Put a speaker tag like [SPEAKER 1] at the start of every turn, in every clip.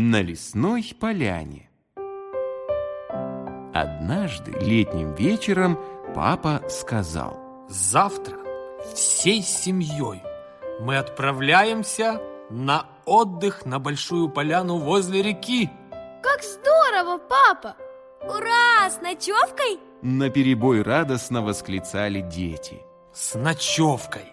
[SPEAKER 1] на лесной поляне. Однажды летним вечером папа сказал,
[SPEAKER 2] Завтра всей семьей мы отправляемся на отдых на большую поляну возле реки.
[SPEAKER 3] Как здорово, папа!
[SPEAKER 4] Ура! С ночевкой?
[SPEAKER 1] На перебой радостно восклицали дети.
[SPEAKER 2] С ночевкой.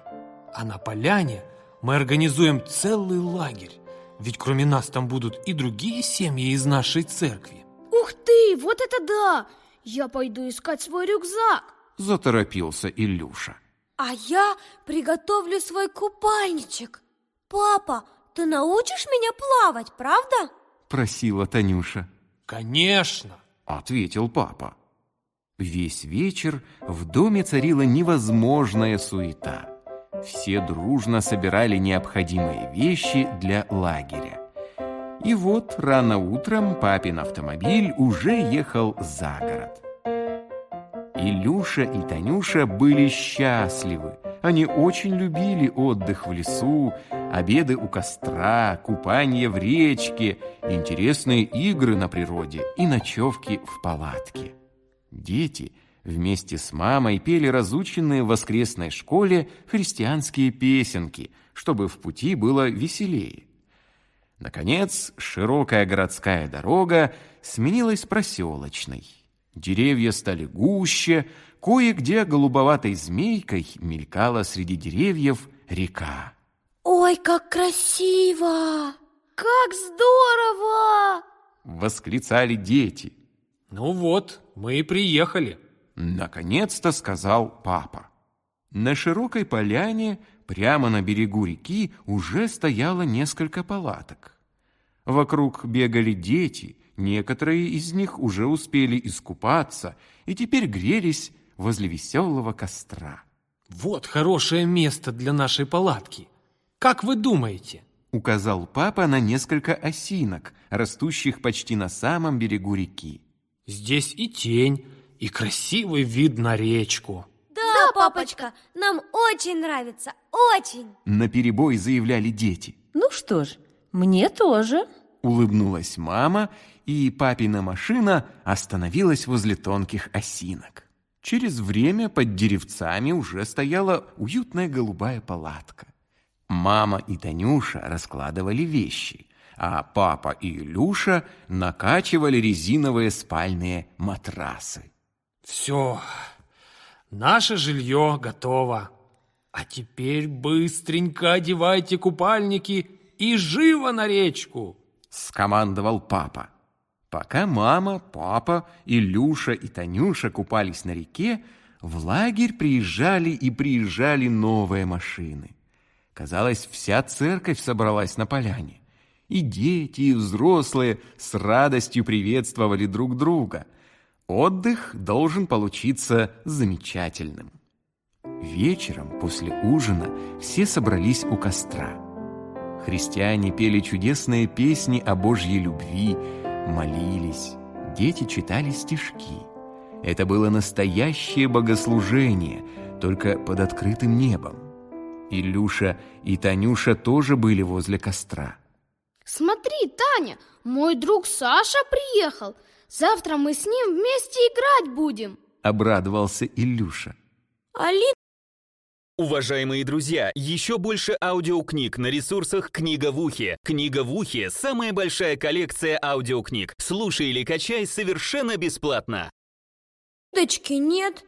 [SPEAKER 2] А на поляне мы организуем целый лагерь. Ведь кроме нас там будут и другие семьи из нашей церкви.
[SPEAKER 3] Ух ты, вот это да! Я пойду искать свой рюкзак.
[SPEAKER 1] Заторопился Илюша.
[SPEAKER 4] А я приготовлю свой купальничек. Папа, ты научишь меня плавать, правда?
[SPEAKER 1] Просила Танюша.
[SPEAKER 2] Конечно,
[SPEAKER 1] Ответил папа. Весь вечер в доме царила невозможная суета. Все дружно собирали необходимые вещи для лагеря. И вот рано утром папин автомобиль уже ехал за город. Илюша и Танюша были счастливы. Они очень любили отдых в лесу, обеды у костра, купание в речке, интересные игры на природе и ночевки в палатке. Дети вместе с мамой пели разученные в воскресной школе христианские песенки, чтобы в пути было веселее. Наконец, широкая городская дорога сменилась проселочной. Деревья стали гуще, кое-где голубоватой змейкой мелькала среди деревьев река.
[SPEAKER 4] Ой, как красиво!
[SPEAKER 3] Как здорово!
[SPEAKER 1] Восклицали дети.
[SPEAKER 2] ну вот, мы и приехали.
[SPEAKER 1] Наконец-то сказал папа. На широкой поляне, прямо на берегу реки, уже стояло несколько палаток. Вокруг бегали дети, некоторые из них уже успели искупаться и теперь грелись возле веселого костра.
[SPEAKER 2] Вот хорошее место для нашей палатки. Как вы думаете?
[SPEAKER 1] Указал папа на несколько осинок, растущих почти на самом берегу реки.
[SPEAKER 2] Здесь и тень, и красивый вид на речку.
[SPEAKER 4] Да, папочка, нам очень нравится, очень.
[SPEAKER 1] На перебой заявляли дети.
[SPEAKER 5] Ну что ж, мне тоже.
[SPEAKER 1] Улыбнулась мама, и папина машина остановилась возле тонких осинок. Через время под деревцами уже стояла уютная голубая палатка. Мама и Танюша раскладывали вещи, а папа и Илюша накачивали резиновые спальные матрасы.
[SPEAKER 2] Все, наше жилье готово. А теперь быстренько одевайте купальники и живо на речку.
[SPEAKER 1] Скомандовал папа. Пока мама, папа, Илюша и Танюша купались на реке, в лагерь приезжали и приезжали новые машины. Казалось, вся церковь собралась на поляне. И дети, и взрослые с радостью приветствовали друг друга. Отдых должен получиться замечательным. Вечером после ужина все собрались у костра. Христиане пели чудесные песни о Божьей любви, молились, дети читали стишки. Это было настоящее богослужение, только под открытым небом. Илюша и Танюша тоже были возле костра.
[SPEAKER 3] Смотри, Таня, мой друг Саша приехал. Завтра мы с ним вместе играть будем.
[SPEAKER 1] Обрадовался Илюша.
[SPEAKER 4] Али
[SPEAKER 6] Уважаемые друзья, еще больше аудиокниг на ресурсах «Книга в ухе». «Книга в ухе» — самая большая коллекция аудиокниг. Слушай или качай совершенно бесплатно.
[SPEAKER 4] удочки нет.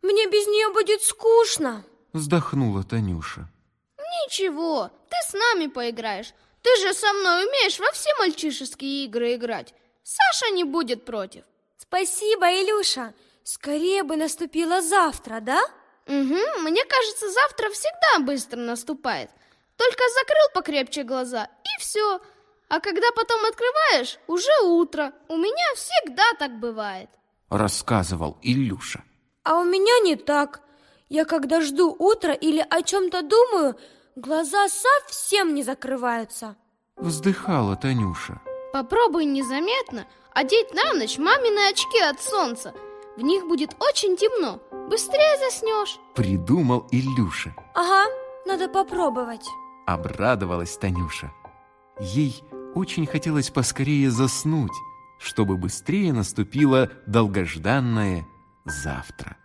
[SPEAKER 4] Мне без нее будет скучно.
[SPEAKER 1] Вздохнула Танюша.
[SPEAKER 3] Ничего, ты с нами поиграешь. Ты же со мной умеешь во все мальчишеские игры играть. Саша не будет против.
[SPEAKER 4] Спасибо, Илюша. Скорее бы наступило завтра, да?
[SPEAKER 3] Угу, мне кажется, завтра всегда быстро наступает. Только закрыл покрепче глаза, и все. А когда потом открываешь, уже утро. У меня всегда так бывает.
[SPEAKER 1] Рассказывал Илюша.
[SPEAKER 4] А у меня не так. Я когда жду утра или о чем-то думаю, глаза совсем не закрываются.
[SPEAKER 1] Вздыхала Танюша.
[SPEAKER 3] Попробуй незаметно одеть на ночь мамины очки от солнца. В них будет очень темно. Быстрее заснешь.
[SPEAKER 1] Придумал Илюша.
[SPEAKER 4] Ага, надо попробовать.
[SPEAKER 1] Обрадовалась Танюша. Ей очень хотелось поскорее заснуть, чтобы быстрее наступило долгожданное завтра.